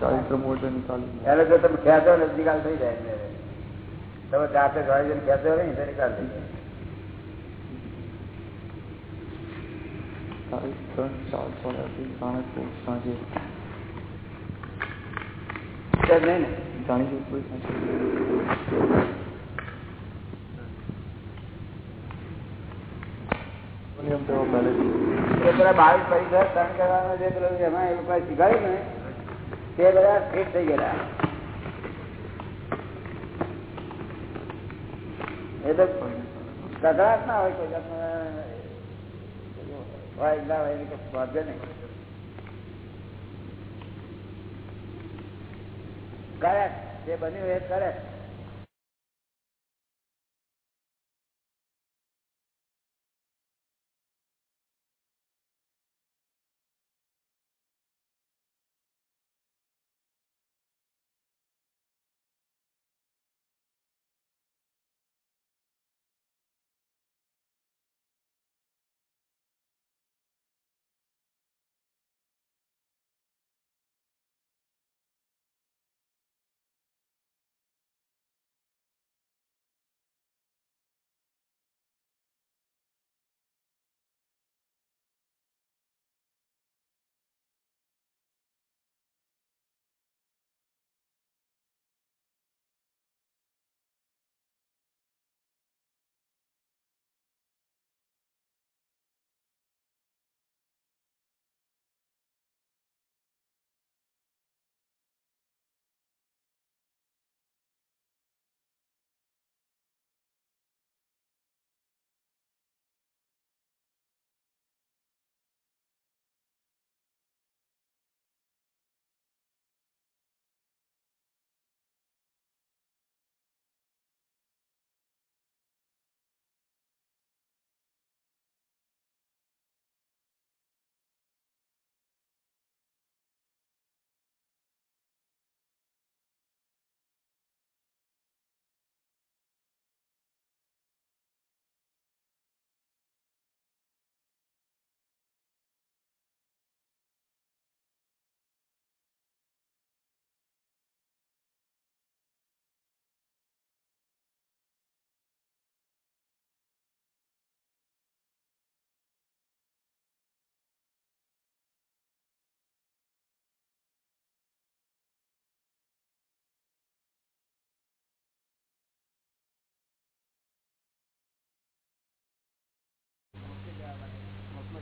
ચારિત્ર મોટે નિકાલી એટલે જો તમે ખેંચો ને નિકાલ થઈ જાય એમને. તમે જાતે ઘરે જઈને ખેંચો નહીં તો નિકાલ થઈ જાય તારીખ ત્રણ ચાર ચોરાસી સાણસપુર સાંજે છે જ નહીં ને જાણી એ જે તે કકડાટ ના હોય, કોઈ હોય ના હોય નહીં. કરેક્ટ જે બન્યું એ કરેક્ટ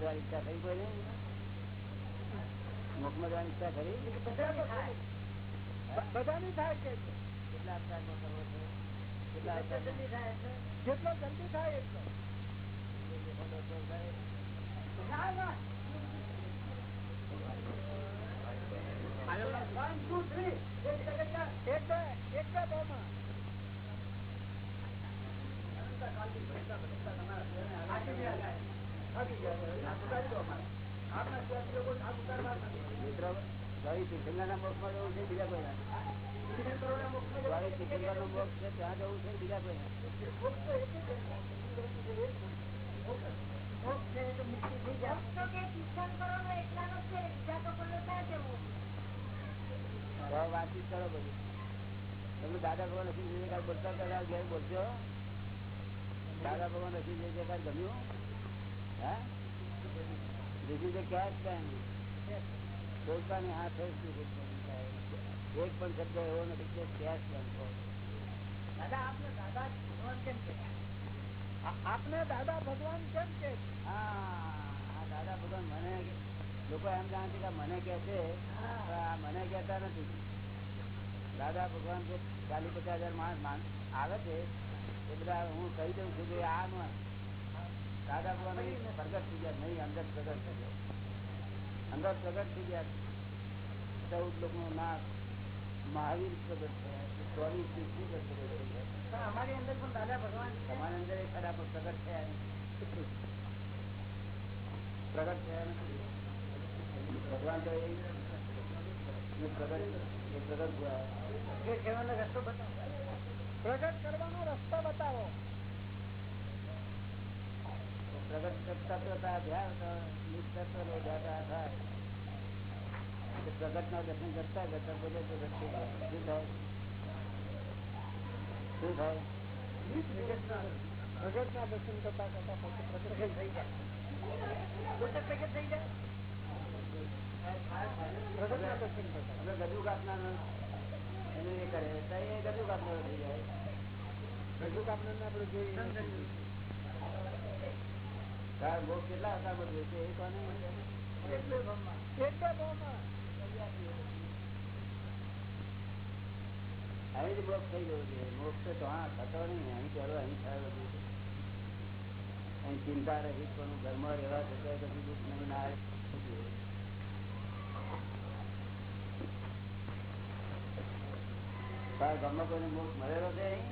જવાની ઈચ્છા થઈ કોઈ મુખમાં જવાની ઈચ્છા કરી? બધાની થાય. કે. કેટલા અવતારમાં કરવો છે? કેટલા જેટલો જલ્દી થાય એટલો. ના, ના. એક વાતચીત કરો બધું તમે દાદા ભગવાન નથી બોલતા હતા ઘેર બોલજો દાદા ભગવાન નથી જઈ ગમ્યું. જ દાદા ભગવાન મને લોકો એમ જાણે કે મને કે છે મને કહેતા નથી દાદા ભગવાન જે ચાલીસ પચાસ હજાર માણસ આવે છે. એ બધા હું કહી દઉં છું કે આ પ્રગટ ચૌદ લોકો નો નાશ મહાવીર પ્રગટ થયા અમારી અંદર પણ દાદા ભગવાન. અંદર એ ખરા પ્રગટ થયા પ્રગટ થયા ભગવાન તો એ પ્રગટ પ્રગટ કરવાનો રસ્તો બતાવો પ્રગટ તત્વતા ધ્યાન નિષ્તત્વ નો થાય. પ્રગટ ના દર્શન કરતા કરતા બોલે તો ઘટતી જાય. શું થાય? શું થાય? પ્રગટ ના દર્શન કરતા કરતા પ્રગટ થઈ જાય. પ્રગટ થઈ જાય? પ્રગટ ના દર્શન કરતા. ગજુ કાપનાર એનું એ કરે. તો એ ગજુ કાપનાર થઈ જાય. ગજુ કાપનાર આપણે જોઈએ. નથી. ભોગ કેટલા હતા બધું? છે એ કોને એટલે ભાવમાં. એટલે ભાવમાં. અહીં જ મોક્ષ થઈ ગયો છે. મોક્ષ તો હા થતો નહીં. અહીં ચાલો અહીં થાય અહીં ચિંતા રહી પણ ઘરમાં રહેવા થતા કશું દુઃખ નહીં ના તારા ગામમાં કોઈને મોક્ષ મળેલો છે અહીં?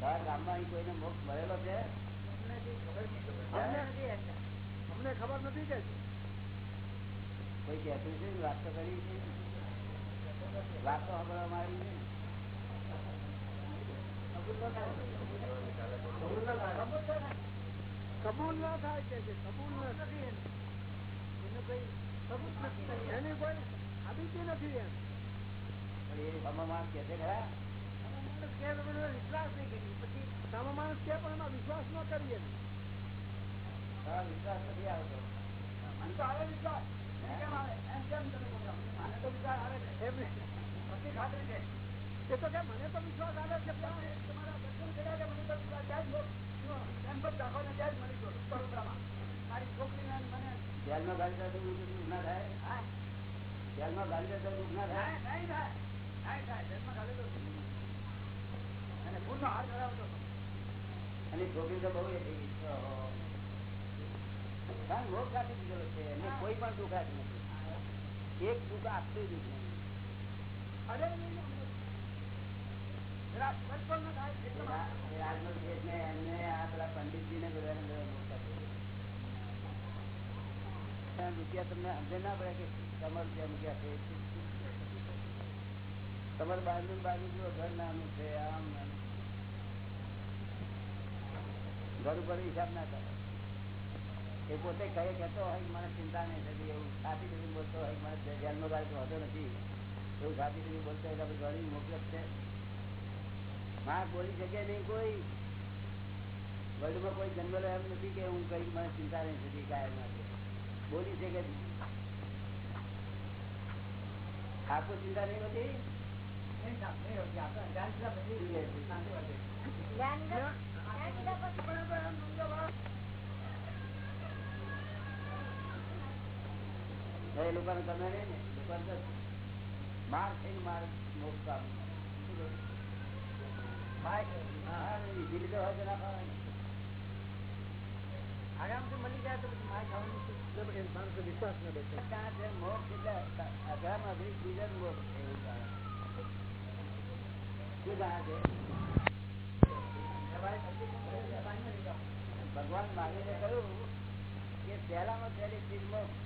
તારા ગામમાં અહીં કોઈને મોક્ષ મળેલો છે? અમને ખબર નથી કે કોઈ કહેતું છે વાત તો કરી છે? વાત તો ખબર આવી છે કબૂલ ના થાય છે કબૂલ નથી એનું કઈ સબૂત નથી એની કોઈ સાબિતી નથી એમ. પણ એ છે ખરા? વિશ્વાસ નહીં કરી પછી સામો માણસ કે પણ એમાં વિશ્વાસ ન કરીએ. વિશ્વાસ નથી આવતો મને તો આવે વિશ્વાસ કેમ આવે? છે. વિશ્વાસ આવે છે તમારા મને તો વિશ્વાસ ત્યાં જ લો. જુઓ, એમ પણ દાખલો ને મળી ગયો વડોદરામાં. મારી છોકરીને મને જેલમાં ગાડી જેલમાં ગાડી નહીં થાય. નહીં થાય. ખાલી તો અને હાર ધરાવતો અને છોકરી તો બહુ એ થઈ. કારણ રોગ કાઢી દીધેલો છે. એને કોઈ પણ દુઃખ જ નથી. એક દુઃખ આપતું જ તમારા બાજુ બાજુ ઘર નાનું છે આમ નાનું ઘર ઉપર હિસાબ ના કરે. એ પોતે કહે કહેતો હોય મને ચિંતા નહીં થતી, એવું સાથી રીતે બોલતો હોય મને ધ્યાનનો કાર્ય હોતો નથી, એવું સાથી રીતે બોલતો હોય આપણે ઘણી મોકલત છે. માણસ બોલી શકે નહીં કોઈ વર્લ્ડમાં કોઈ જન્મેલો એમ નથી કે હું કઈ મને ચિંતા નહીં થતી કાયમ માટે બોલી શકે. આખું ચિંતા નહીં હોતી? નહીં એ લોકોને નહીં ને લોકોને માર થઈને માર મોક્ષ શું કહ્યું? હા, લીધી લીધો હોય તો ના ખાવાય ને. આરામથી મળી જાય તો માર ખાવાનું શું? વિશ્વાસ ન બેસે ત્યાં છે મોક્ષ એટલે અઢારમાં અઢી બીજા જ મોક્ષ છે એવું જાણે. શું જાણે છે ભગવાન માગીને કહ્યું કે પહેલામાં પહેલી ચીજ મોક્ષ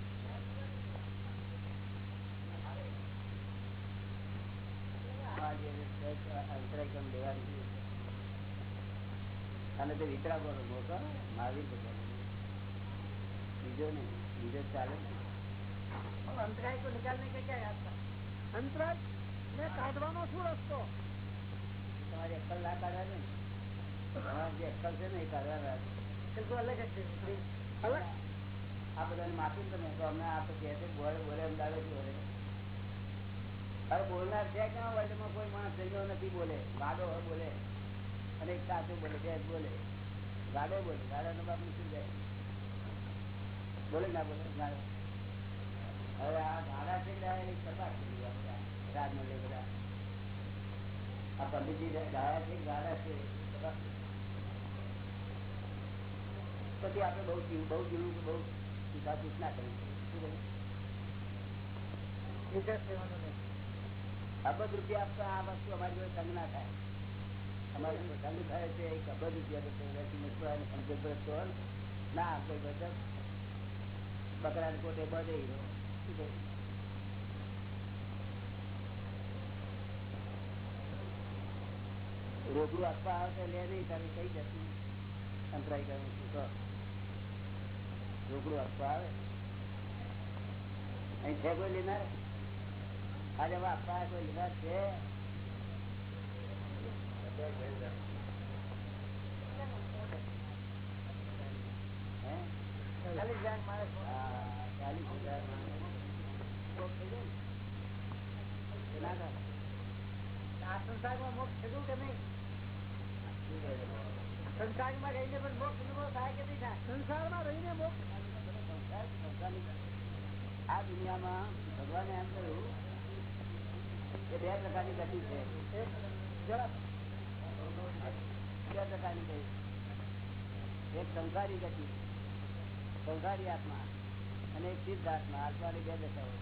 અંતરાક્રમ લેવા અને તે વિતરાગો મોકો મહાવીર ભગવાન બીજો ને બીજો ચાલે અંતરાય કો નિકાલને કે ક્યાં અંતરાય ને કાઢવાનો શું રસ્તો? તમારી અક્કલ ના કાઢવા ને. તમારી જે અક્કલ છે ને એ કાઢવા અલગ જ છે. અલગ આ બધાને માફી તમે તો અમે આ તો કહે છે બોલે બોલે અમદાવાદ બોલે. હવે બોલનાર છે ક્યાં વર્લ્ડમાં કોઈ માણસ જન્મ્યો નથી બોલે. ગાડો બોલે. અને એક સાચું બોલે, બે બોલે. ગાડો બોલે ગાડા નો બાપ શું જાય. બોલે ના બોલે ગાડો હવે આ ગાડા છે એટલે આ કરી દો આપણે રાજમંડળ બધા. આ પંડિતજી ગાડા છે ગાડા છે. પછી આપણે બહુ બહુ જીવું બહુ સૂચના કરી શું કહ્યું? વિશેષ સેવાનું નહીં અબજ રૂપિયા આપતા આ વસ્તુ અમારી જોડે સંગ ના થાય. અમારી સંગ થાય છે એક અબજ રૂપિયા પડે ના, કોઈ બચત. બકરા કોટે બધે શું? આપવા આવે લે નહીં, તારે કઈ જતું? સંતરાઈ કરું છું, તો. રોકડું આપવા આવે. અહીં છે કોઈ આજે આપણા કોઈ લેનાર છે? ચાલીસ હજાર માણસ ચાલીસ હજાર. આ સંસારમાં મોક્ષ થયું કે નહીં? સંસારમાં રહીને પણ મોક્ષ અનુભવ થાય કે નહીં થાય સંસારમાં રહીને મોક્ષ આ દુનિયામાં ભગવાને એમ કહ્યું કે બે પ્રકારની ગતિ છે. બે પ્રકારની કહી એક સંસારી ગતિ સંસારી આત્મા અને એક સિદ્ધ આત્મા. આત્માની બે દશાઓ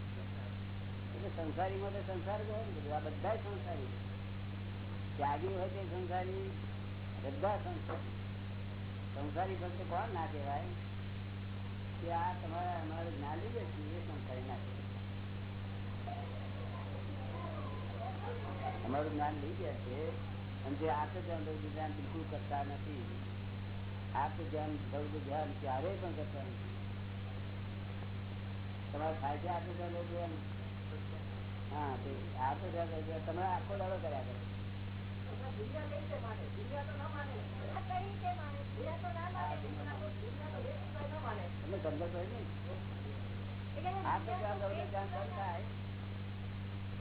એટલે સંસારીમાં તો સંસાર જ હોય ને આ બધા સંસારી ત્યાગી હોય તે સંસારી બધા સંસારી. સંસારી ભક્ત કોણ ના કહેવાય? કે આ તમારે, અમારે જ્ઞાન લીધે છે, એ સંસારી ના કહેવાય. અમારું જ્ઞાન લઈ ગયા છે અને જે આત્મધ્યાન ધ્યાન બિલકુલ કરતા નથી. આત્મધ્યાન ધ્યાન ક્યારેય પણ કરતા નથી. તમારે થાય છે આત્મધ્યાન ધ્યાન હા તે આત્મધ્યાન ધ્યાન તમે આખો દાડો કર્યા કરો. દુનિયા કઈ રીતે માને. દુનિયા તો ના માને. દુનિયા કઈ રીતે માને. દુનિયા તો ના માને. દુનિયા તો દુનિયા તો એક રૂપિયા ના માને. તમને સમજ હોય ને? આત્મ ધ્યાન કરતા ધ્યાન બંધ થાય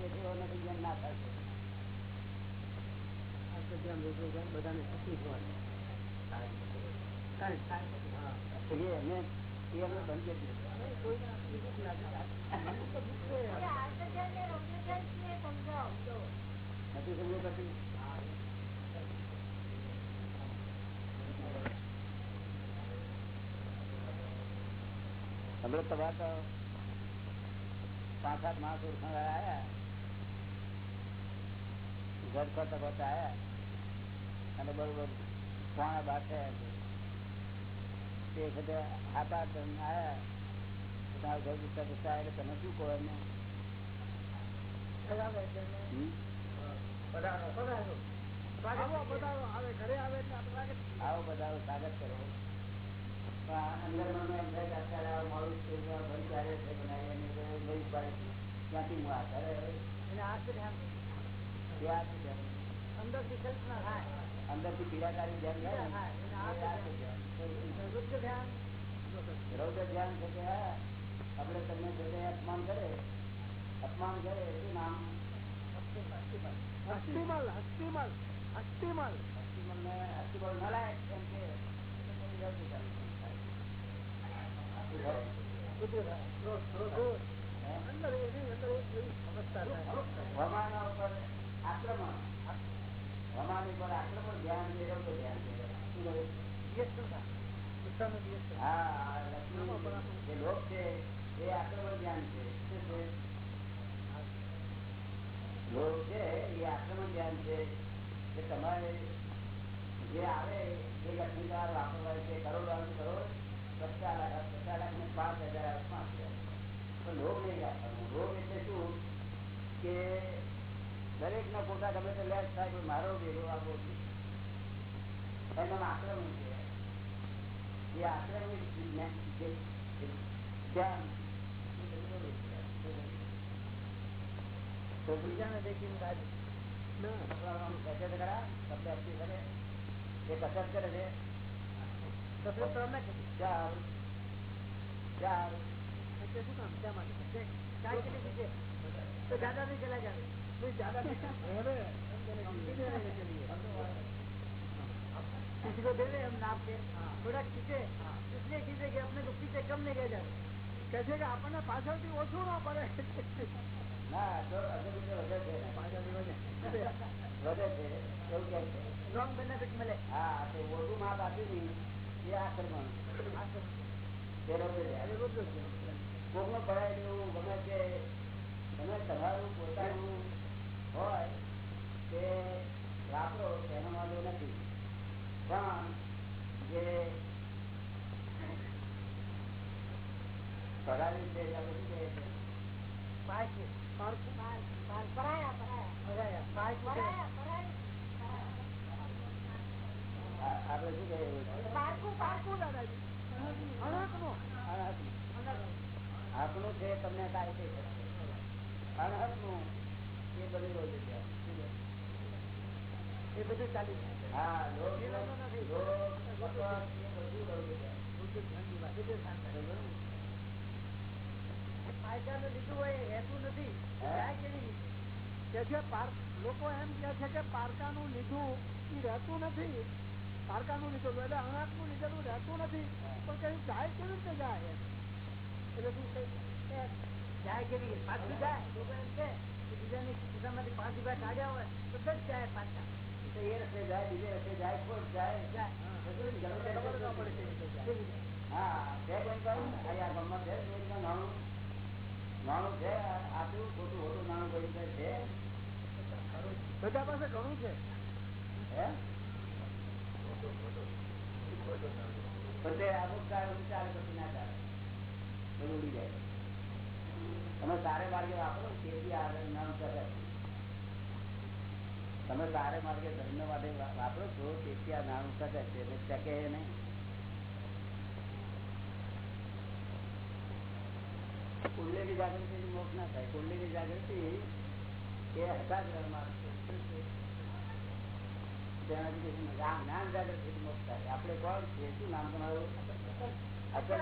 કેસરીઓ નથી ના થશે બધાને તકલીફ હોય. એ એ એમને બંધ નથી સમજ પડતી હમણાં તમારે તો પાંચ સાત માણસ ઓળખાણ આવ્યા. ઘર કરતા કરતા આવ્યા અને બરોબર પોણા બાર થયા તે વખતે હાથા આવ્યા તમારા ઘર પૂછતા પૂછતા એટલે તમે શું કહો એમને? આવે બધા સ્વાગત કરો. ભાઈ હું આ કરે અંદરથી પીડાકારી ધ્યાન થાય ને, હા, એને એ આ યાદ છે ધ્યાન. રુદ્ર ધ્યાન રૌદ્ર ધ્યાન છે કે હા, આપણે તમને છે તે અપમાન કરે અપમાન કરે શું નામ હસ્તીમલ હસ્તીમલ હસ્તીમલ અસ્તિમલને અસ્તિમલ નલાયક એમ કે તો પછી રૌદ્ર ધ્યાન થાય. શું થાય? રુદ્ર ધ્યાન ક્રોધ, ક્રોધ, ક્રોધ. હે? અંદર એની અંદર એક એવી અવસ્થા થાય હવામાન ઉપર આક્રમણ. હવામાન ઉપર આક્રમણ ધ્યાન મેળવતો ધ્યાન લોક છે એ આક્રમણ ધ્યાન છે. લોક છે એ આક્રમણ ધ્યાન છે. કે તમારે જે આવે એ લક્ષ્મીકાર વાપરવા છે. કરોડ કરોડ પચાસ લાખ પચાસ લાખ ને પાંચ હજાર પાંચ હજાર પણ લોક નહીં રાખવાનો લોક એટલે શું? કે દરેક ના પોતા ગમે તે લેસ થાય મારો ભેગો આપો એનામાં આક્રમણ છે. એ આક્રમણ ધ્યાન. તો બીજાને દેખીને કસરત કરા તમને અપી કરે. એ કસરત કરે છે. કસરત ચાર ચાર کسی کو دے دیں ہم ناپ کے تھوڑا کھینچے اس لیے کھینچے کہ اپنے کو کھینچے کم نہیں جا رہے گا اپنا پاس ہوا پڑے گا یہاں કોકનું પડાયેલું ગમે તે તમે તમારું પોતાનું હોય તે વાપરો તેનો વાંધો નથી. પણ જે પડાવી છે આપણે શું કહીએ છીએ? પાછું પરાયા પરાયા પરાયા આ- આપણે શું કહીએ પારકું પારકું દાદાજી. આપણું છે તમને કાંઈ થઈ શકે અનહદનું એ બધું રોજ એ બધું ચાલી જાય હા લોક નથી. એમ કે છે કે પારકાનું લીધું એ રહેતું નથી. પારકાનું લીધેલું એટલે અનાજનું લીધેલું રહેતું નથી. પણ કઈ જાય કેવી રીતે જાય એમ? એટલે શું કઈ કે જાય કેવી? પાછું જાય? બીજાની ખિસ્સામાંથી પાંચ રૂપિયા કાઢ્યા હોય તો દસ જાય પાછા. એ રસ્તે જાય બીજે રસ્તે જાય કોઈ જાય બધું. હા છે કોઈ કહ્યું ને. આ ગમત છે નાણું. નાણું છે આ- ખોટું ખોટું નાણું કોઈ છે? બધા પાસે ઘણું છે. હે? તે અમુક કાળ વિચાર પછી ના ચાલે. બધું ઉડી જાય તમે સારે માર્ગે વાપરો ને તેથી આગળ નામ કરે. તમે સારે માર્ગે ધર્મ માટે વા- વાપરો છો તેથી આ નામ કરે છે એટલે ટકે નહીં કુંડલીની જાગૃતિ મોક્ષ ના થાય કુંડલીની જાગૃતિ એ હતાગ્રહ માર્ગ છે. તેનાથી કશું નથી. આ જ્ઞાન જાગૃતિ મોક્ષ થાય. આપણે કોણ છે શું નામ તમારું? અચલ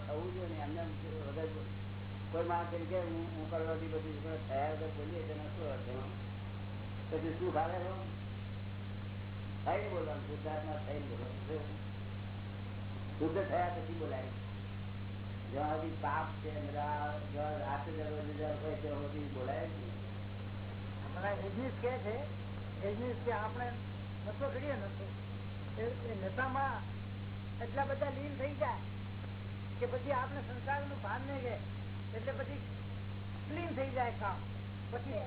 થવું જોઈએ ને એમને એમ વગર કોઈ માણસ તરીકે હું હું કરવાથી બધી થયા વગર બોલીએ તેનો શું અર્થ પછી શું એનો? થઈને બોલવાનું ગુજરાતમાં થઈને બોલવાનું શુદ્ધ થયા પછી બોલાય જ્યાં સુધી પાપ છે બધા જ્યાં રાત જગત હોય ત્યાં સુધી બોલાય જ નહીં. હમણાં રજનીશ કે છે રજનીશ કે આપણે નશો કરીએ નશો એ એ નશામાં એટલા બધા લીન થઈ જાય કે પછી આપણે સંસારનું ભાન નહીં રહે એટલે પછી ક્લીન થઈ જાય કામ પછી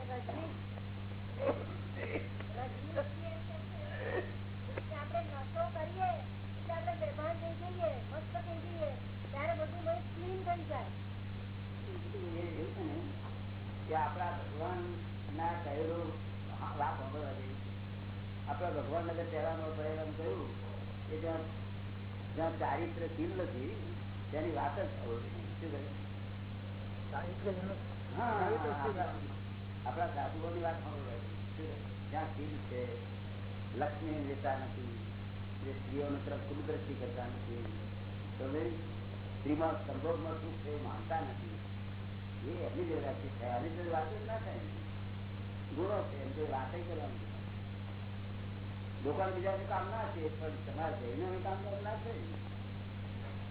આપણે નશો કરીએ એટલે આપણે બેભાન થઈ જઈએ મસ્ત થઈ જઈએ ત્યારે બધું મન ક્લીન થઈ જાય એ એવું છે ને કે આપણા ભગવાન ના કહેલો વાત સાંભળવા જેવી છે આપણા ભગવાન નગર તહેવારનો પરિણામ કહ્યું કે જ્યાં જ્યાં ચારિત્ર શીલ નથી તેની વાત જ થવું જોઈએ શું કહ્યું હા આપણા સાધુઓની વાત સાંભળવા જેવી. જ્યાં શીલ છે લક્ષ્મી લેતા નથી જે સ્ત્રીઓને તરફ ના થાય બીજા કામ ના છે પણ તમારે જઈને કામ કરવા ના છે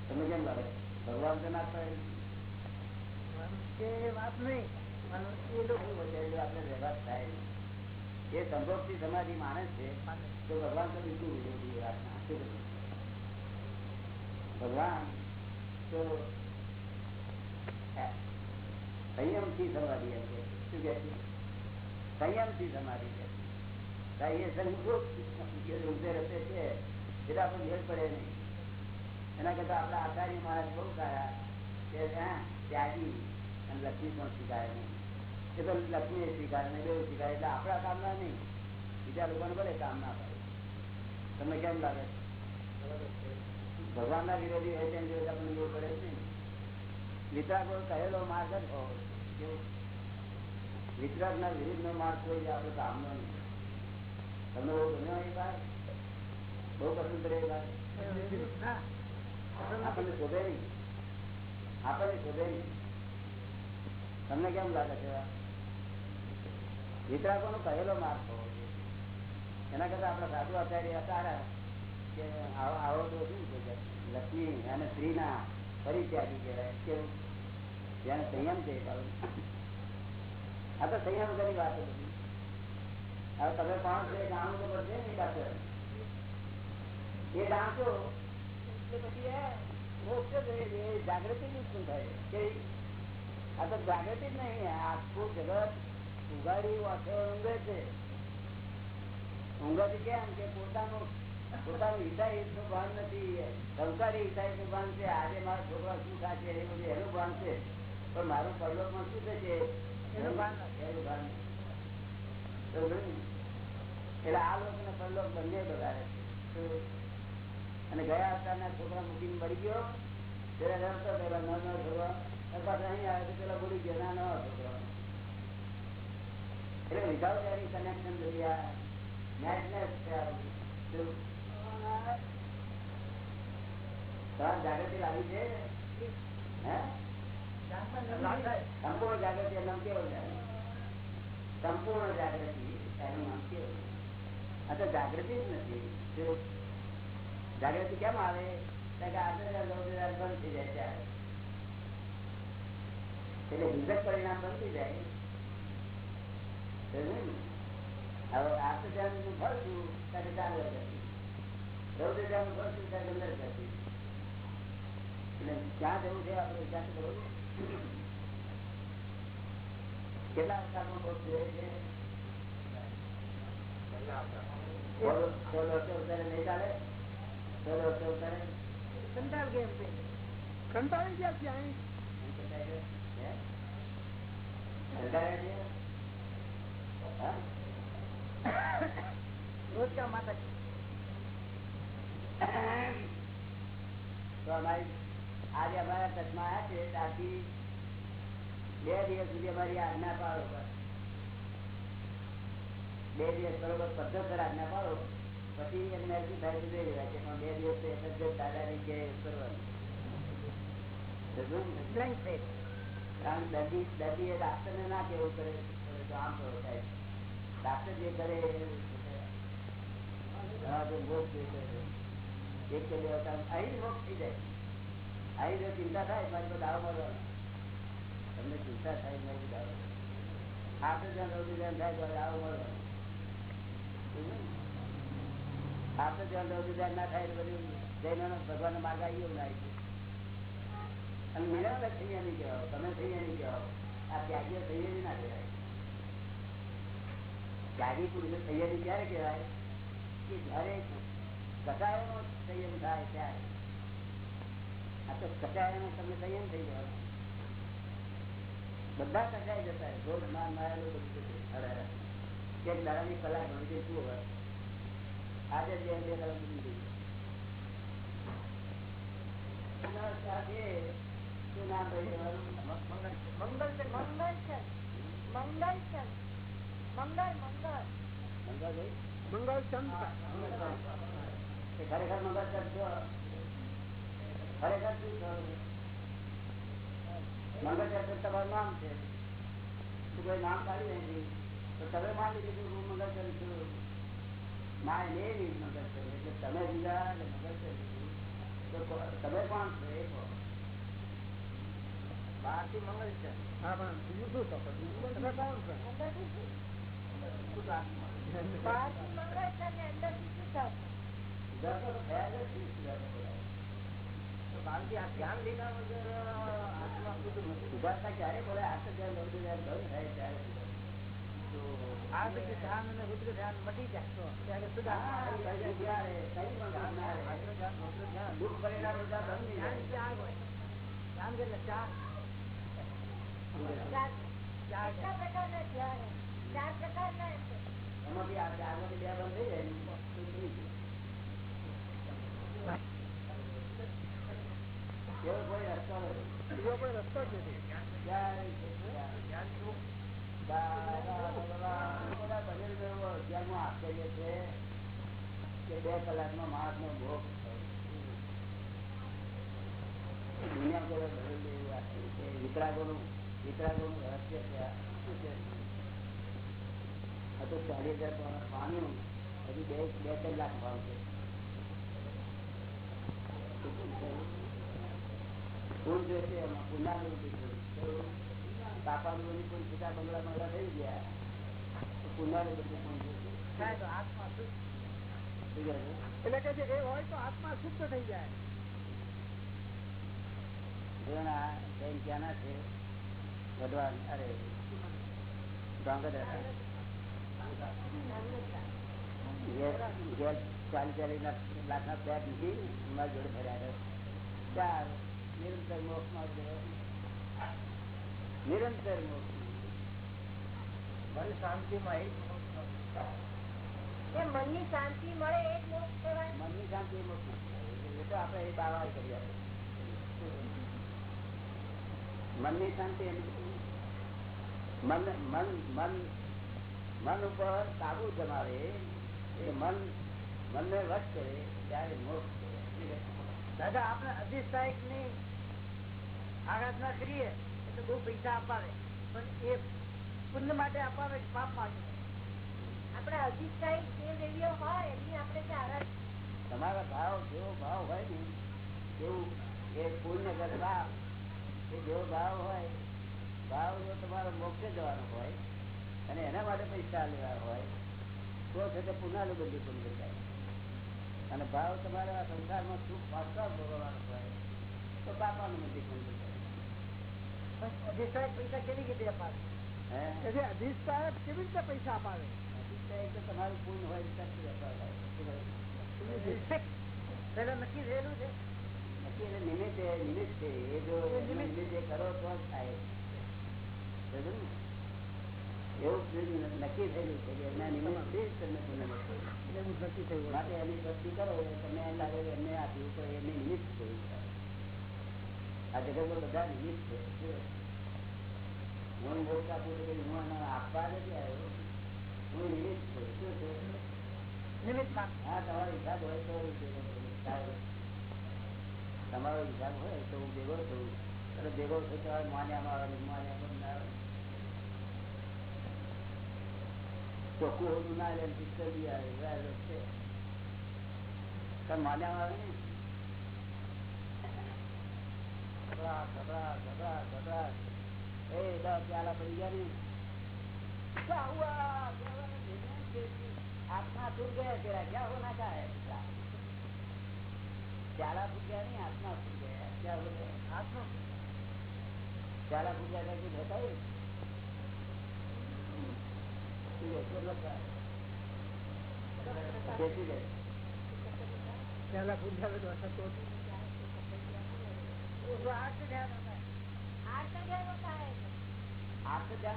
તમે કેમ લાગે ભગવાન તો ના થાય વાત નહીં. એ લોકો આપણે વ્યવહાર થાય એ સંભોગથી સમાધિ માને છે તો ભગવાન તો બિલકુલ? ભગવાન તો સંયમથી સમાધિ કે શું કે સંયમથી સમાધિ છે. સંકોચ રસ્તે છે, એટલે આપણે મેળ પડે નહીં. એના કરતા આપણા આચાર્ય મહારાજ બહુ સારા કે હા, ત્યાગી અને લક્ષ્મી પણ સ્વીકારે નહીં. એ તો લક્ષ્મી સ્વીકારે નહીં બેઉ સ્વીકારે, એટલે આપણા કામના નહીં. બીજા લોકોને ભલે કામ ના પડે. તમને કેમ લાગે? ભગવાન ના વિરોધી હોય તેમ જોઈએ આપણને જોવું પડે છે વિતરાગો કહેલો માર્ગ જ હોવો વિતરાગ ના વિરુદ્ધ નો માર્ગ કોઈ આપણે કામનો નહીં. તમને બહુ ગમ્યો એ વાત? બહુ પસંદ કરે એ વાત? આપણને શોધે નહીં. આપણને શોધે નહીં. તમને કેમ લાગે છે વિતરાકો નો કહેલો માર્ગ એના કરતા આપડે સાધુ આચાર્ય સારા કે આવો તો શું છે લક્ષ્મી અને સ્ત્રીના પરિત્યાગી કહેવાય. કેવું સંયમ છે આ તો સંયમ કરી વાત બધી હવે તમે પાંચ છે? જાણવું તો પડશે ને એ જાણશો એટલે પછી જાગૃતિ જ શું થાય? કે આ તો જાગૃતિ જ નહીં આખું જગત ઉગાડી વાતાવરણ ઊંઘે છે. ઊંઘાથી કેમ કે પોતાનું પોતાનું હિતાહિતનું ભાન નથી. સંસારી હિતાહિતનું ભાન છે. આજે મારા છોકરા શું થશે એ બધું એનું ભાન છે. પણ મારું પરલોકમાં શું થશે? એટલે આ લોક ને પરલોક બંને બગાડે છે. અને ગયા અવતારના છોકરા મૂકીને મરી ગયો. ત્યારે રડતો પેલા ન ન છોકરા પાછા અહીં આવે પેલા બોલી ગયા. ના, છોકરા. એટલે વિધાઉટ એની કનેક્શન બધું. શું? તમારે જાગૃતિ લાવી છે સંપૂર્ણ જાગૃતિ એનું નામ કેવું સંપૂર્ણ જાગૃતિ એનું નામ કેવું આ તો જાગૃતિ જ નથી? જાગૃતિ કેમ આવે એટલે વિગત પરિણામ બનતી જાય? હવે આર્થ ધ્યાનનું ફળ શું ત્યારે ચાલુ જતી રૌદ્ર ધ્યાનનું ફળ શું ત્યારે અંદર જતી એટલે ક્યાં જવું છે આપણે વિચાર કરવો કેટલા અવતારમાં બહુ જોઈએ છે સોળ સોળ વર્ષે અવતારે નહીં ચાલે સોળ વર્ષે અવતારે કંટાળ કેમ છે કંટાળી ગયા છે અહીં એમ તો અમારી આજે અમારા ટચમાં આવ્યા છે ત્યારથી બે દિવસ સુધી અમારી આજ્ઞા પાડો બે દિવસ બરોબર પદ્ધતસર આજ્ઞા પાડો પછી એમને શું થાય છે પણ બે દિવસ પદ્ધત દાદાની જે કરવાનું કે દર્દી દર્દી એ ડાક્ટરને ના કેવું કરે તો આમ કરો સાહેબ ડાક્ટર જે કરે એક કે બે થઈ જાય. આવી જો ચિંતા થાય, મારી પર તમને ચિંતા થાય, મારી દાવો આપણે જ્યાં રૌદ્ર ધ્યાન થાય, ત્યારે દાવો ના થાય બધું જૈનો ભગવાન માર્ગ આવી ગયો. ના આવી અને નિરંતર નહીં કહેવાય તમે સંયમી કહેવાય. આ ત્યાગીઓ થઈ ના કહેવાય. ત્યાગી પુરુષ સંયમી ક્યારે કહેવાય? કે જયારે કટાયોનો સંયમ થાય ત્યારે. આ તો કટાયોનો તમને સંયમ થઈ ગયો. બધા કટાઈ જતા હોય રોજ માર મારેલું બધું જતું. અરે અરે. એક દાડાની કલાક ભણી તે શું હોય? આજે બે બે કલાક બની ગઈ. એના સાથે શું નામ ભાઈ તમારું? મંગલ છે મંગલ છે. મંગલ છે. મંગળભાઈ? ચંદ ખરેખર ખરેખર શું છો મંગળચંદ તમારું નામ છે કોઈ નામ કાઢી નહીં તો તમે માની લીધું હું છું ઇઝ મંગળચંદ એટલે તમે બીજા અને મંગળચંદ છું. તો તમે કોણ છો એ કહો બહારથી મંગળચંદ હા પણ બીજું શું તો બીજું કોણ છો ક્યારે બોલાય? આ તો જ્યારે લૌકિક ધ્યાન બંધ થાય ત્યારે સુધારે. તો આ પછી ધ્યાન અને રુદ્ર ધ્યાન મટી જાય ત્યારે સુધા હા, કઈ જગ્યાએ, કઈ પણ ધ્યાન ના રહે. દુઃખ પરિણામ બધા બંધ થઈ ધ્યાન જાય. ચાર હોય ધ્યાન એટલે ચાર ચાર ચાર કેટલા પ્રકારના ધ્યાન હોય? ચાર પ્રકારના. એમાંથી આ બે બંધ થઈ જાય ને. એવો કોઈ રસ્તો નથી કોઈ રસ્તો જ નથી. આશ્ચર્ય છે કે બે કલાકમાં માણસનો ભોગ થાય. દુનિયા કોઈ ભરેલું આશ્ચર્ય છે વિતરાગોનું વિતરાગોનું રહસ્ય છે શું છે? આ તો ચાલીસ હજાર પાણી હજી બે બે ત્રણ લાખ ભાવ છે. ફૂલ જોશે એમાં પુનાનું બાપાનું પણ સીધા બંગલા બંગલા થઈ ગયા? એટલે કે એ હોય તો આત્મા શુદ્ધ થઈ જાય. જોના બેન ક્યાંના છે? ભગવાન. અરે ગાંગધર ચાલી ચાલી લાખ ના પેક નથી મારી જોડે ફર્યા કરે. ચાર નિરંતર મોક્ષમાં નિરંતર મોક્ષ મારી શાંતિમાં એક એ મનની શાંતિ મળે એ જ મોક્ષ કહેવાય મનની શાંતિ એ મોક્ષ નથી. એ તો આપણે એ બાવા કરી આપે મનની શાંતિ એની મન મન મન મન ઉપર કાબુ જમાવે એ મન મનને વશ કરે ત્યારે મોક્ષ દાદા આપણે અધિષ્ઠાયકની આરાધના કરીએ એટલે બહુ પૈસા અપાવે. પણ એ પુણ્ય માટે અપાવે પાપ માટે? આપણે અધિષ્ઠાયી જે દેવીઓ હોય એની આપણે આરાધના તમારા ભાવ જેવો ભાવ હોય ને એવું એ પુણ્ય કરતા એ જેવો ભાવ હોય ભાવ જો તમારો મોક્ષે જવાનો હોય અને એના માટે પૈસા લેવા હોય તો છે તે પુનાનું બધું થાય. અને ભાવ તમારા સંસારમાં સુખ પાછળ ભોગવવાનો હોય તો બાપાનું બધું પુણ્ય થાય. અધિષ્ઠાયક પૈસા કેવી રીતે અપાવે? હે? અધિષ્ઠાયક કેવી રીતે પૈસા અપાવે? અધિષ્ઠાયક તો તમારું પુણ્ય હોય ત્યાંથી. પેલા નક્કી થયેલું છે? નક્કી એટલે નિમિત્ત એ નિમિત્ત. છે એ જો નિમિત્ત. નિમિત્ત કરો તો થાય. ને? એવું નક્કી થયેલું છે કે એના નિમિત્તથી જ તમને પુણ્ય એવું નક્કી થયું માટે એની ભક્તિ કરો તમને એમ લાગે કે એમને આપ્યું તો એમને નિમિત્ત છે. આ જગતમાં બધા નિમિત્ત છે. હું મોક્ષ આપું કે હું એને આપવા નથી આવ્યો. હું નિમિત્ત છું. શું છે? હા તમારો હિસાબ હોય તો. તમારો હિસાબ હોય તો હું ભેગો એટલે ભેગો થયો માન્યામાં આવે માન્યા પણ ના આવે. ચોખ્ખું હોવું ના લે પિસ્તરી આવે માન્યા આવે ને ગભરા આત્મા સુર ગયા તેરા ક્યાં હોના કા ચાલા પૂજ્યા નહીં આત્મા સુર ગયા ક્યાં આત્મા ચાલા પૂજ્યા કઈ બતાવ્યું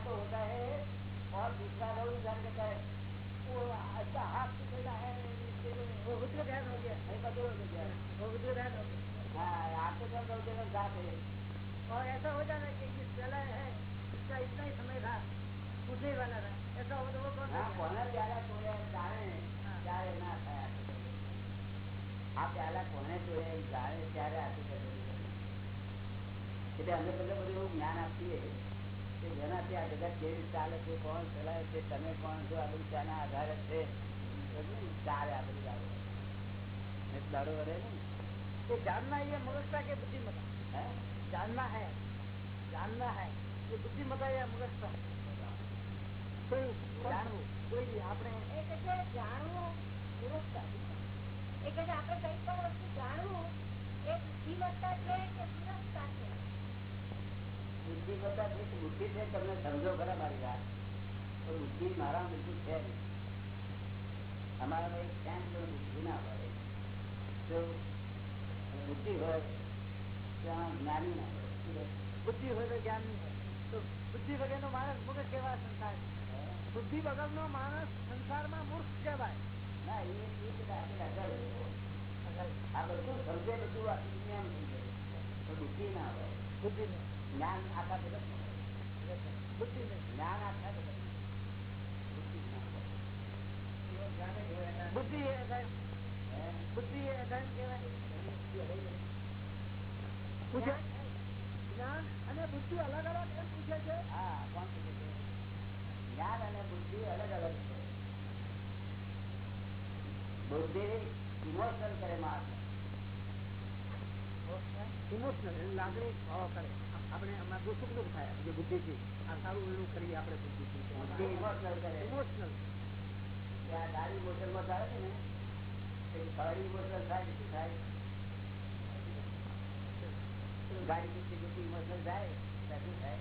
ہوتا ہے اور ہو اور ایسا ہو جانا کہ جس ہے، اس کا اتنا ہی سمے تھا ہی والا رہا۔ અમે બધા બધું એવું જ્ઞાન આપીએ કે જેનાથી આ જગત કેવી ચાલે છે કોણ ચલાવે છે તમે કોણ જો આ બધું ત્યાંના આધારે છે ચાલે આ બધું દાડો દાડો વરે ને જાનના એ મગજતા કે બુદ્ધિમતા જાનના હૈ જાનના હૈ બુદ્ધિમતા એ મગજતા બુદ્ધિ કરતા જે બુદ્ધિ છે તમને સમજો ખરા મારી વાત તો બુદ્ધિ મારા બિલકુલ છે નહીં અમારામાં એક ક્યાંક પણ બુદ્ધિ ના હોય જો બુદ્ધિ હોય ત્યાં જ્ઞાની ના હોય શું કહે? બુદ્ધિ હોય તો જ્ઞાન નહીં હોય તો બુદ્ધિ વગર નો માણસ મૂર્ખ કેવા સંસાર બુદ્ધિ વગર નો માણસ સંસારમાં મૂર્ખ કહેવાય. ના એ આ બધું સમજે બધું બુદ્ધિ ના હોય. બુદ્ધિ જ્ઞાન આખા જગત બુદ્ધિ જ્ઞાન આખા જગત બુદ્ધિ એ અધર્મ બુદ્ધિ એ અધર્મ કહેવાય. જ્ઞાન અને બુદ્ધિ અલગ અલગ એમ પૂછે છે? હા કોણ પૂછે છે? જ્ઞાન અને બુદ્ધિ અલગ અલગ છે બુદ્ધિ ઇમોશનલ કરે માણસ ઇમોશનલ લાગણી ભાવ કરે આપણે આમાં દુઃખ દુઃખ થાય જે બુદ્ધિ થી આ સારું એનું કરીએ આપણે બુદ્ધિ બુદ્ધિ ઇમોશનલ કરે ઇમોશનલ કે આ ગાડી મોટરમાં ચાલે છે ને એ ગાડી મોટર થાય શું થાય ગાડી કેટલી બધી ઇમોશનલ થાય ત્યારે શું થાય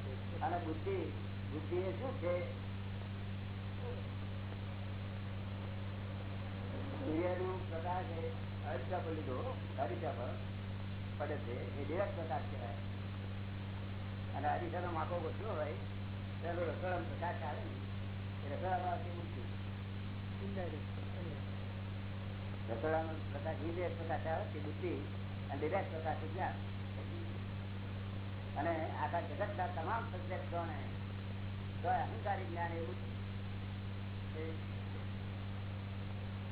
તે. અને બુદ્ધિ બુદ્ધિ એ શું છે સૂર્યનું પ્રકાશ એ અરીસા પર લીધો અરીસા પર પડે છે એ દિવસ પ્રકાશ કહેવાય અને અરીસાનો માપો ગોઠવ્યો હોય ત્યારે રસોડામાં પ્રકાશ આવે ને એ રસોડામાં બુદ્ધિ Indirect. રસોડાનો પ્રકાશ વિદેશ પ્રકાશ આવે તે બુદ્ધિ અને ડિરેક્ટ પ્રકાશ જ્ઞાન અને આખા જગતના તમામ સબ્જેક્ટોને તો અહંકારી જ્ઞાન એવું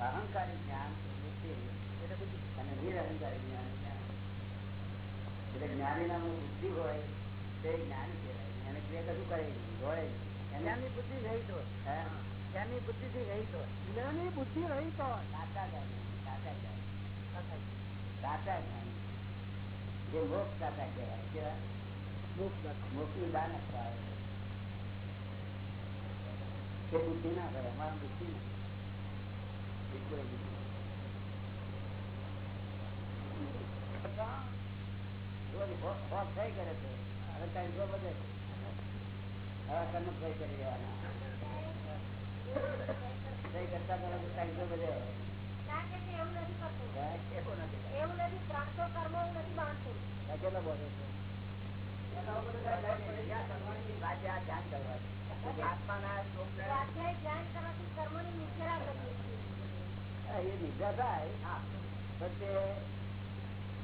અહંકારી જ્ઞાન બુદ્ધિ. અને નિરહંકારી જ્ઞાન જ્ઞાન એટલે જ્ઞાની નામ બુદ્ધિ હોય તે જ્ઞાની કહેવાય. એને ક્રિયા કશું કરે હોય જ્ઞાની બુદ્ધિ રહી તો હે? જ્ઞાની બુદ્ધિ થી રહિત હોય. જ્ઞાની બુદ્ધિ રહિત હોય. સાચા જ્ઞાની સાચા જ્ઞાની સાચા. સાચા જ્ઞાની જે મોક્ષ સાચા કહેવાય કેવા મોક્ષ દાતા. મોક્ષનું દાન આવે છે. બુદ્ધિ ના કરે અમારા બુદ્ધિ કરે છે. હવે કઈ જો બધે હવે કર્મ થઈ કરી દેવાના.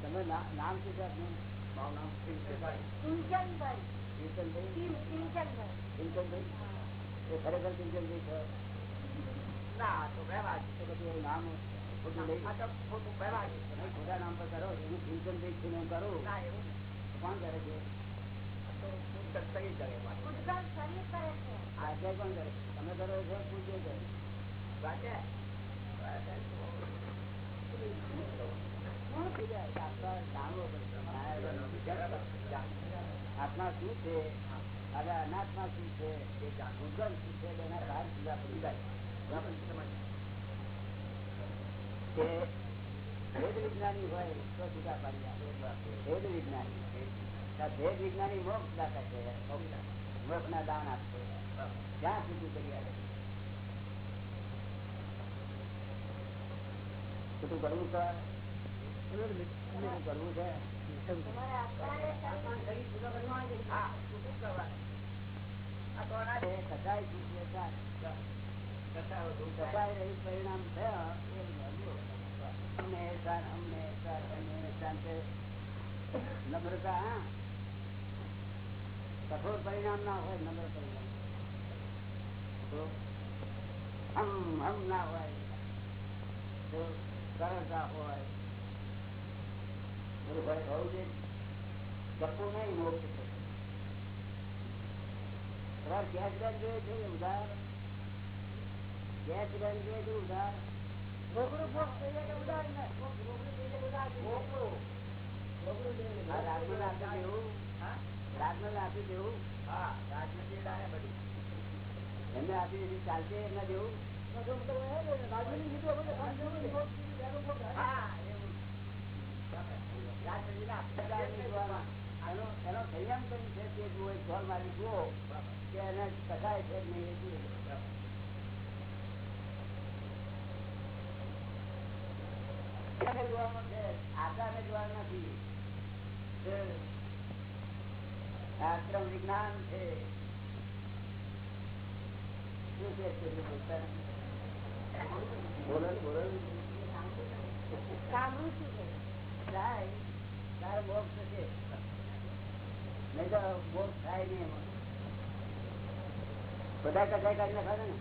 તમે ના- નામ શું છે આપનું મારું નામ કિંચનભાઈ કિંચનભાઈ કિં- કિંચનભાઈ કિંચનભાઈ એ ખરેખર કિંચનભાઈ છે ના તો કહેવા તો પછી એવું નામ ખોટું લઈ ખોટું કહેવા તમે ખોટા નામ પર કરો એનું કિંચનભાઈ છે હું કરું તો કોણ કરે છે ઉદ્ગમ શરીર કરે છે આજે કોણ કરે તમે કરો છો પૂછે છે આત્મા શું છે હવે અનાત્મા શું છે? ઉદ્ગમ શું છે? એના બહાર જુદા પડી જાય. તે ભેદ વિજ્ઞાની હોય તો જુદા પાડી આપે ભેદ વિજ્ઞાની. આ ભેદ વિજ્ઞાની મોક્ષ દાતા છે. મોક્ષ ના દાન આપશે ત્યાં સુધી કરી આવે શું કરવું છે? શું કરવું છે? નમ્રતા હા કઠોર પરિણામ ના હોય નમ્ર પરિણામ આમ હમ ના હોય સરળતા હોય. બધું ભાઈ જોઈએ ગપ્પુ નહીં મોક્ષ તમારે ગેસ બેન જોઈએ છે ઉધાર? ગેસ બેન જોઈએ છે ઉધાર? રોકડું મોક્ષ થઈ જાય ઉધાર ને? દેવું. એમને આપી ચાલશે એમના દેવું? જો કામ એનું સંયમ કરી છે તે જુઓ ઢોલ મારી જુઓ કે એને કસાય છે નહીં એ જુઓ. જોવાનું છે આશાને જોવાનું નથી આશ્રમ વિજ્ઞાન છે શું છે બોલો બોલો ને. સાંભળું છું તારે મોક્ષ છે? નહીં તો મોક્ષ થાય નહીં એમાં. બધા કચાઈ કાઢી નાખે ને?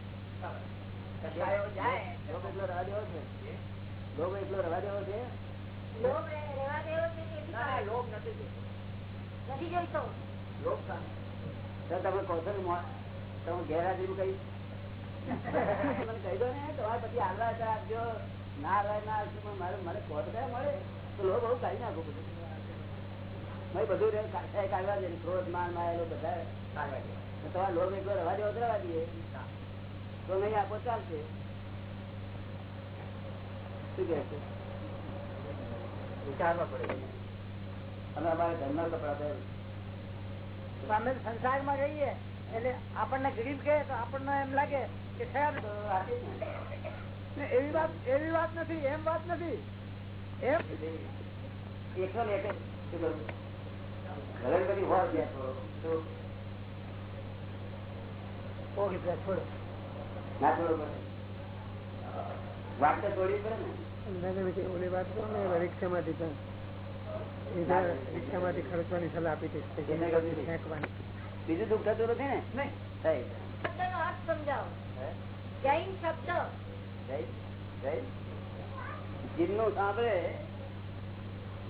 કચાયો જાય. લોક એટલો રવા દેવો છે. લોક એટલો રવા દેવો છે? લોભ રહેવા દેવો છે કે ના, ના, લોભ નથી નથી જોઈતો? લોભ તો તમે કહો છો ને તમે ગેરહાજરી કઈ મને કહી દો ને તમારે પછી આગળ આપજો ના આવે ના આવશે પણ મારે મને કોટ કયા મળે? તો લોકો બહુ કાઢી નાખો બધું બધું રે- કાઢ્યા કાઢવા દે ક્રોધ માન માયેલો બધા સામે છે. તો તમારે લોક એકલો રવા દેવો તો રવા દઈએ તો નહીં આપો ચાલશે. શું કહે છે? વિચારવા પડે. અમે અમારા ઘરના કપડા પહેર અમે સંસારમાં રહીએ એટલે આપણને ગરીબ કહે તો આપણને એમ લાગે કે સાહેબ તો આપીએ જ ને એવી વાત એવી વાત નથી એમ વાત નથી. એમ એકસો ને એક જ શું કરું? ઘરે બધી હોય ત્યાં થોડો. તો ઓકે છોડો ના થોડો પડે વાત તો છોડવી પડે ને ઓલી વાત કહો ને રિક્ષામાંથી પણ રિક્ષામાંથી ખર્ચવાની સલાહ આપી એને ગમતી હતી. ફેંકવાની બીજું દુઃખ થતું નથી ને નહીં થાય. શબ્દનો અર્થ સમજાવો હે? જૈન શબ્દ જય જય જીનનું સાંભળે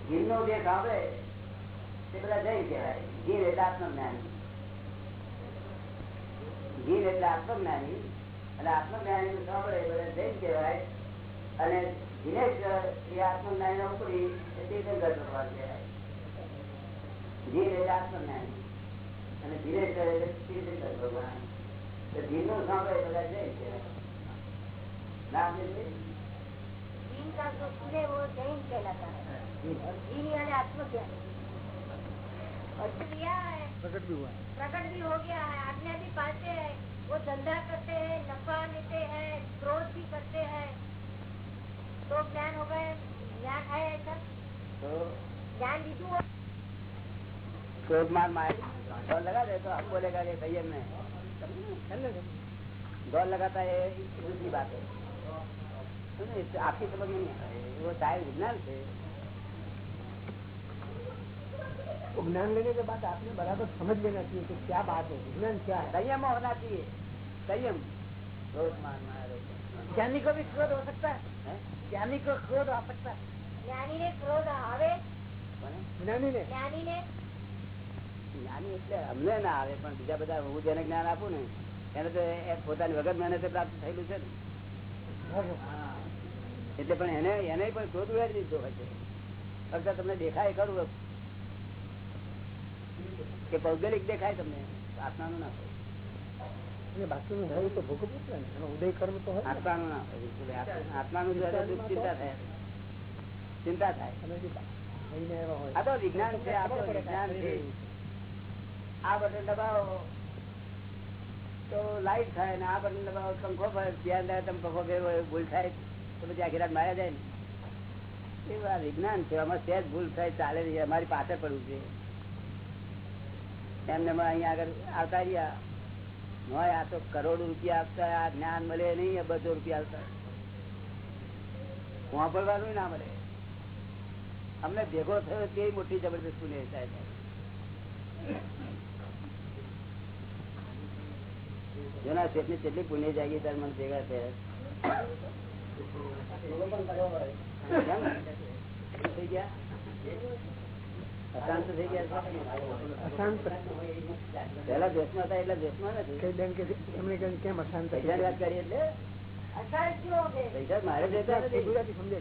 જીનનું જે સાંભળે તે બધા જય કહેવાય. ગીર એટલે આત્મજ્ઞાની. ગીર એટલે આત્મજ્ઞાની. અને આત્મજ્ઞાની સાંભળે બધા અને દિનેશ્વર એ આત્મજ્ઞાની ભગવાન કહેવાય. ગીર એટલે આત્મજ્ઞાની. અને દિનેશ્વર તો ગીરનું સાંભળે અને આત્મજ્ઞાની. پرکٹ بھی ہوا ہے پرکٹ بھی ہو گیا ہے آگے بھی پاتے ہیں وہ دھندا کرتے ہیں نفع لیتے ہیں کروش بھی کرتے ہیں تو جان ہو گئے جان ہے ایسا جان دیجیے کروز مار مارے اور لگا دے تو ہم بولے گا کہ بھیا میں دور لگاتا ہے دوسری بات ہے آپ کی سمجھ میں نہیں آتا ہے وہ چاہے جتنا سے ज्ञान लेने के बाद आपने बराबर समझ लेना चाहिए कि क्या बात है विज्ञान क्या है संयम होना चाहिए संयम क्रोध मान मार ज्ञानी को भी क्रोध हो सकता है है ज्ञानी को क्रोध आ सकता है જ્ઞાની ને ક્રોધ આવે કોને? જ્ઞાની ने જ્ઞાની ને જ્ઞાની એટલે અમને ના આવે પણ બીજા બધા હું જેને જ્ઞાન આપું ને એને તો એ પોતાની વગર મહેનતે પ્રાપ્ત થયેલું છે ને એટલે પણ એને એને પણ ક્રોધ ઉડાડી દીધો હોય છે ફક્ત તમને દેખાય ખરું કે ભૌગોલિક દેખાય તમને આત્માનું ના હોય. બાકીનું હોય તો ભોગવવું છે ને ઉદય કર્મ તો હોય. આત્માનું ના હોય આત્મા- આત્માનું ચિંતા થાય. ચિંતા થાય. આ તો વિજ્ઞાન છે આ તો ખબર પડે કે વિજ્ઞાન છે. આ બટન દબાવો તો લાઈટ થાય ને આ બટન દબાવો પંખો ધ્યાન થાય તમે પંખો ફેરવો ભૂલ થાય તો પછી આખી રાત માર્યા જાય ને. એવું આ વિજ્ઞાન છે આમાં સહેજ ભૂલ થાય ચાલે અમારી પાછળ પડવું છે એમને અહીંયા આગળ આવતા રહ્યા. હોય આ તો કરોડો રૂપિયા આપતા આ જ્ઞાન મળે નહીં બધો રૂપિયા આવતા વાપરવાનું ના મળે. અમને ભેગો થયો તે મોટી જબરદસ્ત પુણ્ય સાહેબ જોના શેઠની કેટલી પુણ્ય જાગી ત્યારે મને ભેગા થયા. થઈ ગયા? અશાંત થઈ ગયા હતા એટલે નથી. કહ્યું કેમ અશાંત વાત કરી એટલે? મારે દેતા ગુજરાતી સમજે.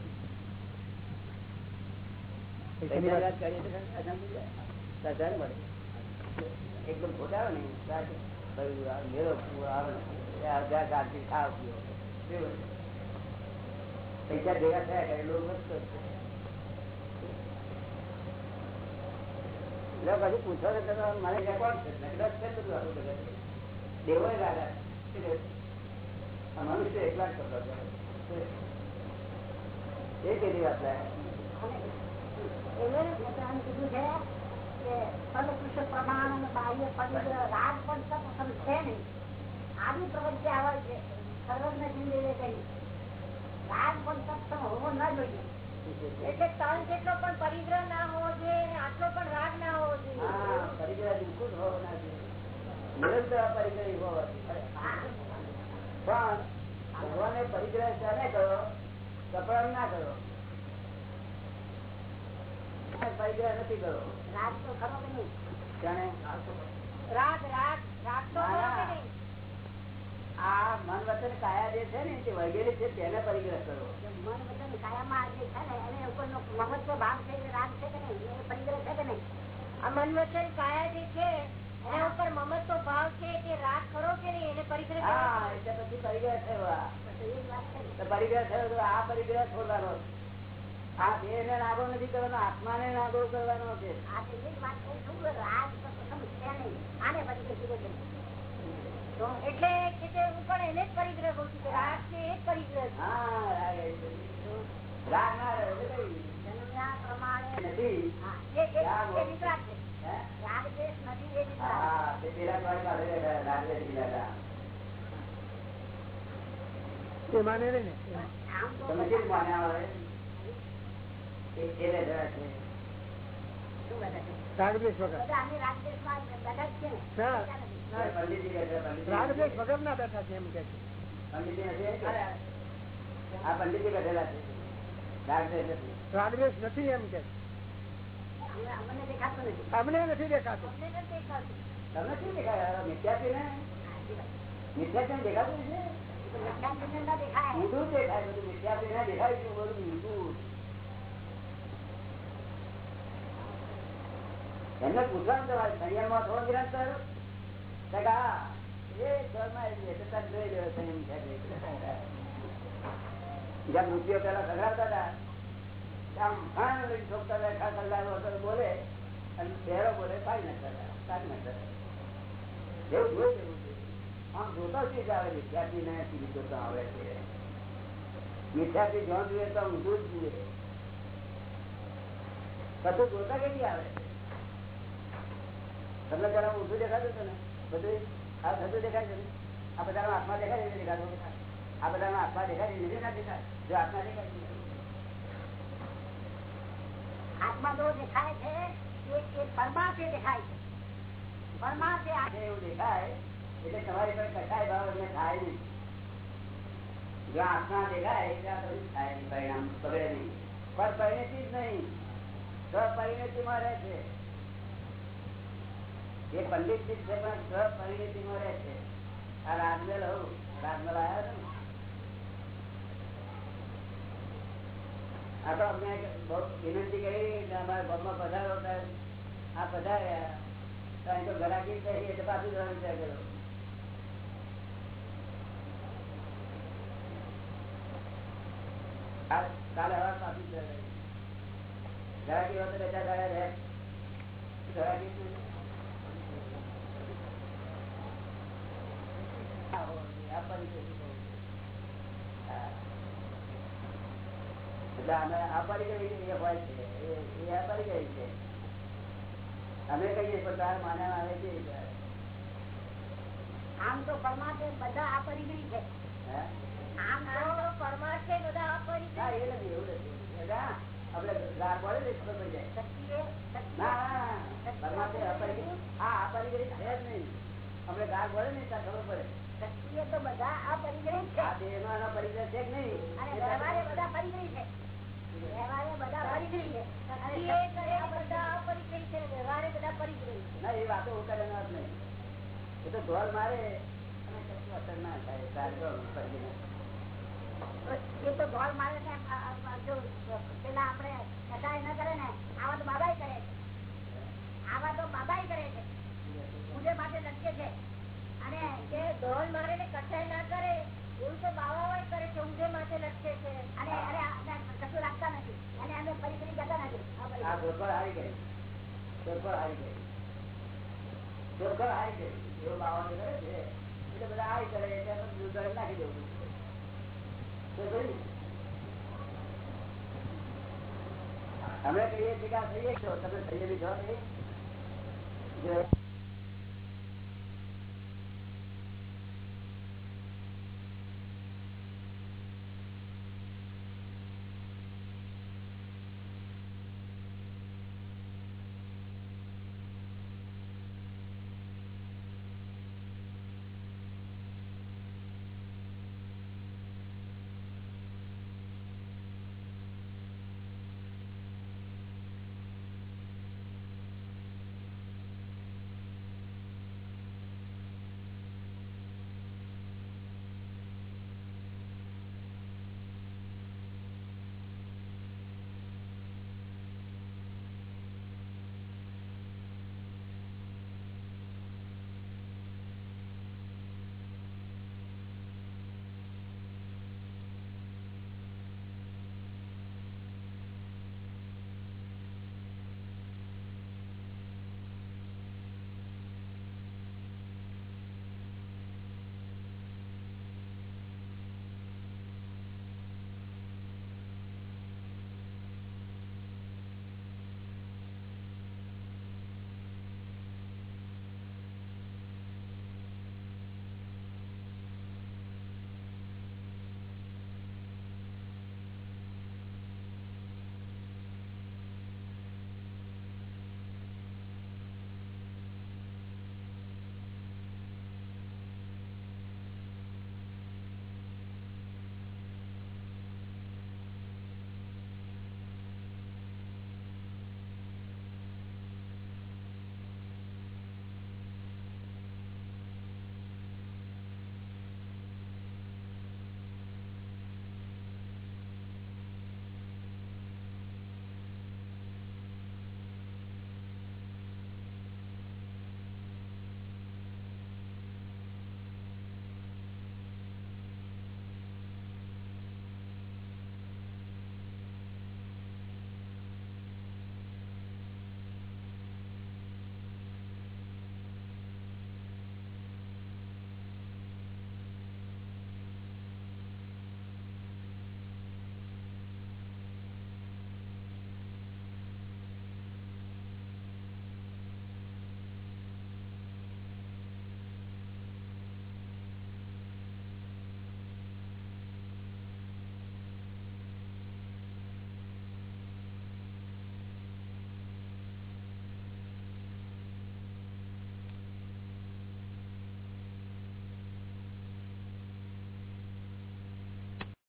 એકદમ ખોટા આવે ને મેળો અડધા ખાવ પૈસા ભેગા થયા કરે લોકો વધતો જ જાય. એટલે પછી ને તો મને આવું બધું. દેવો રાજા મનુષ્ય એકલા જ કરતો એ કેવી વાત લાગે? પ્રમાણ અને બાહ્ય સત્સંગ છે નહીં આદિ પ્રવૃત્તિ આવે છે સર્વજ્ઞ રાગ પણ સક્ષમ હોવો ના જોઈએ. એટલે તન જેટલો પણ પરિગ્રહ ના હોવો જોઈએ આટલો પણ રાગ ના હોવો જોઈએ. પરિગ્રહ બિલકુલ હોવો ના જોઈએ. નિરંતર પરિગ્રહ હોવો પણ ભગવાને પરિગ્રહ ત્યારે કરો? કપડા ના કરો. પરિગ્રહ નથી કરો. રાગ તો ખરો કે નહીં? રાત રાગ રાગ રાગ તો ખરો કે નહીં? આ મન વચન કાયા જે છે ને તે વગેરે છે તેને પરિગ્રહ કરો. મન વચન કાયામાં જે છે ને એને ઉપરનો મહત્વ ભાગ છે કે રાગ છે કે નહીં એ પરિગ્રહ છે કે નહીં? આ મન વચન કાયા જે છે એના ઉપર મમત્વ ભાવ છે કે રાગ ખરો કે નહીં એને પરિગ્રહ હા એટલે પછી પરિગ્રહ થયો આ. પરિગ્રહ થયો તો આ પરિગ્રહ છોડવાનો આ દેહ ને લાગો નથી કરવાનો આત્મા ને લાગો કરવાનો છે. આ વાત રાગ છે નહીં. આને પછી એટલે કે તે હું પણ એને જ પરિગ્રહ કહું છું કે રાગ છે એ જ પરિગ્રહ છે. હા રાગ એ છે. રાગ ના રહે એટલે કઈ જન્મ્યા પ્રમાણે નથી. હા, એ એ- એ વિતરાગ છે. હે? રાગ દેશ નથી એ વિતરાગ હા તે પેલા તમારી પાસે બેઠા, રાગ નથી બેઠા. એ માને નહીં ને. આમ તો તમે કેમ માન્યા હોય એ એ બેઠા છે. શું બધા છે? રાગદ્વેષ વગર. બધા અમે રાગ દેશમાં બધા જ છે ને. રાગદ્વેષ છે એમ છે. આ પંડિતજી બધું મિથ્યાથી ના દેખાય બધું ઊંધું એમને પૂછવાનું તમારે સંયમમાં થોડો આવી જાય, કે રૂપિયો પેલા સગાડતા હતા ત્યાં ઘણા લોકો ઠોકતા હતા, ખા ખગડાવો વગર બોલે અને પહેરો બોલે પાડી નાખતા હતા, કાઢી નાખતા એવું. આમ જોતા શી આવે વિદ્યાર્થી ને આવે છે? વિદ્યાર્થી જો જોઈએ તો ઊંધું જ જુએ. કશું જોતા કેટલી આવે તમને જરા ઊંધું દેખાતું હતું ને? બધું આ થતું દેખાય છે આ બધાનો આત્મા દેખાય છે દેખાતું આ બધાનો આત્મા દેખાય નથી ના દેખાય? જો આત્મા દેખાય આત્મા તો દેખાય છે એ એ પરમાર્થે દેખાય છે. પરમાર્થે આજે એવું દેખાય એટલે તમારી પર કસાય ભાવ થાય નહીં. જો આત્મા દેખાય ત્યાં બધું થાય નહીં પરિણામ બગડે નહીં. પણ પરિણતિ જ નહીં. સ્વપરિણતિમાં રહે છે. એ પંડિત છે પણ સ્વપરિણતિમાં રહે છે. આ રાજમેલ હોઉં રાજમેલ આવ્યા ને? આ તો બહુ વિનંતી કરી કે અમારા ગામમાં પધારો આ પધાર્યા તો અહીં તો ઘરાકી થઈ એટલે પાછું જવાનું વિચાર કર્યો. કાલે હવા પાછું. ગરાકી હોય રજા બે રહે. ગરાકી જ નહીં. હા, હોય. આ પરિસ્થિતિ બહુ. હા. એટલે અમે કહીએ પણ માનવા આવે છે. આમ તો પરમાત્મા બધા આ પરિગ્રહી છે. પરમાર્થે બધા આ ના પરિગ્રહી એ. નથી એવું નથી આપણે ગાર પડે ને ખબર પડી જાય ના પરમાત્મા એ અપરિગ્રહી. હા અપરિગ્રહી છે જ નહીં. આપણે ગાર પડે ને ત્યાં ખબર પડે. તો બધા આ પરિગ્રહી છે. આ દેહ નો પરિગ્રહ છે કે નહીં? અને વ્યવહારે બધા પરિગ્રહી છે. વ્યવહારે બધા પરિગ્રહી છે. કરે વ્યવહારે બધા છે. ના એ વાતો ઉકાળે ના નહીં એ તો ઢોલ મારે. અને કશું અસર ના થાય. તારે જો પરિગ્રહ. એ તો ઢોલ મારે ને આ- આ- જો પેલા આપણે કસાય ન કરે ને આવા તો બાબાઈ કરે છે. આવા તો બાબાઈ કરે છે. પૂજે માટે લટકે છે. અને એ મારે ને કસાય ના કરે, એવું તો બાવાઓ કરે છે ઊંધે માથે લટકે છે. અને અરે કશું રાખતા નથી. અને અમે પરિક્રમી જતા નથી. આ આ હારી ગઈ. ધોધમાળ હારી ગઈ. ધોધમાળ હારી ગઈ. એવું બાવાનું કરે છે, એટલે બધા હારી કરે, એટલે દૂધ નાખી દેવું. અમે કહીએ છીએ કે આ થઈએ છો તમે થઈએ છો